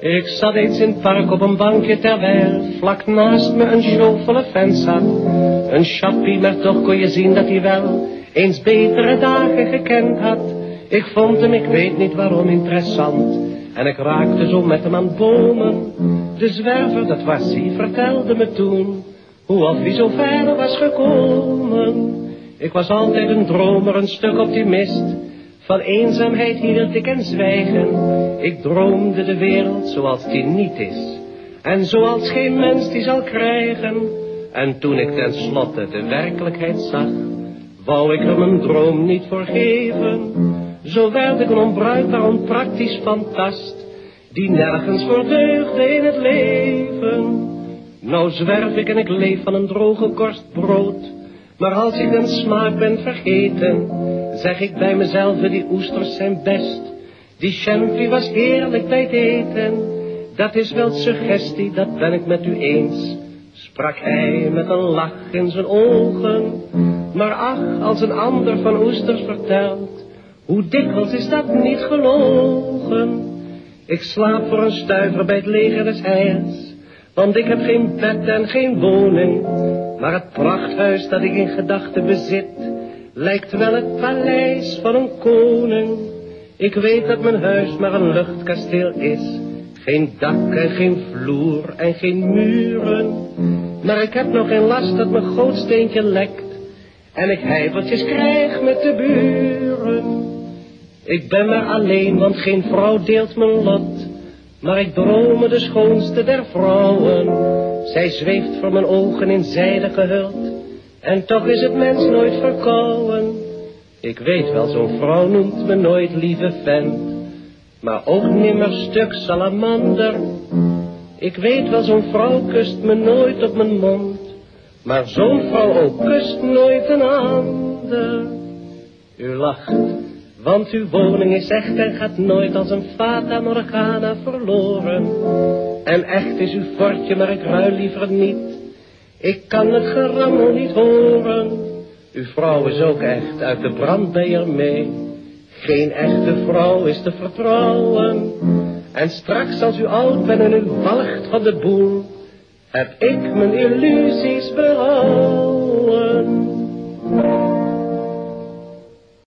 Ik zat eens in het park op een bankje terwijl vlak naast me een sjofele vent zat. Een chappie, maar toch kon je zien dat hij wel eens betere dagen gekend had. Ik vond hem, ik weet niet waarom, interessant. En ik raakte zo met hem aan bomen. De zwerver, dat was hij, vertelde me toen. Hoe of hij zo ver was gekomen. Ik was altijd een dromer, een stuk optimist. Van eenzaamheid hield ik en zwijgen. Ik droomde de wereld zoals die niet is. En zoals geen mens die zal krijgen. En toen ik tenslotte de werkelijkheid zag, wou ik er mijn droom niet voor geven. Zo werd ik een onbruikbaar, onpraktisch fantast, die nergens voor deugde in het leven. Nou zwerf ik en ik leef van een droge korst brood, maar als ik den smaak ben vergeten, zeg ik bij mezelf, die oesters zijn best. Die champie was heerlijk bij het eten. Dat is wel suggestie, dat ben ik met u eens. Sprak hij met een lach in zijn ogen. Maar ach, als een ander van oesters vertelt. Hoe dikwijls is dat niet gelogen. Ik slaap voor een stuiver bij het leger des heils. Want ik heb geen bed en geen woning. Maar het prachthuis dat ik in gedachten bezit lijkt wel het paleis van een koning. Ik weet dat mijn huis maar een luchtkasteel is. Geen dak en geen vloer en geen muren. Maar ik heb nog geen last dat mijn gootsteentje lekt. En ik heifeltjes krijg met de buren. Ik ben maar alleen, want geen vrouw deelt mijn lot. Maar ik drome de schoonste der vrouwen. Zij zweeft voor mijn ogen in zijde gehuld. En toch is het mens nooit verkouden. Ik weet wel, zo'n vrouw noemt me nooit lieve vent. Maar ook nimmer stuk salamander. Ik weet wel, zo'n vrouw kust me nooit op mijn mond. Maar zo'n vrouw ook kust nooit een ander. U lacht, want uw woning is echt en gaat nooit als een fata morgana verloren. En echt is uw fortje, maar ik ruil liever niet ik kan het gerammel niet horen. Uw vrouw is ook echt, uit de brand mee. Geen echte vrouw is te vertrouwen. En straks als u oud bent en u walgt van de boel, heb ik mijn illusies